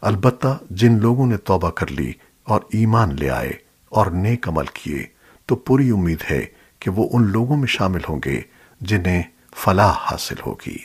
البتہ جن لوگوں نے توبہ کر لی اور ایمان لے آئے اور نیک عمل کیے، تو پوری امید ہے کہ وہ ان لوگوں میں شامل ہوں گے جنہیں فلاح حاصل ہوگی۔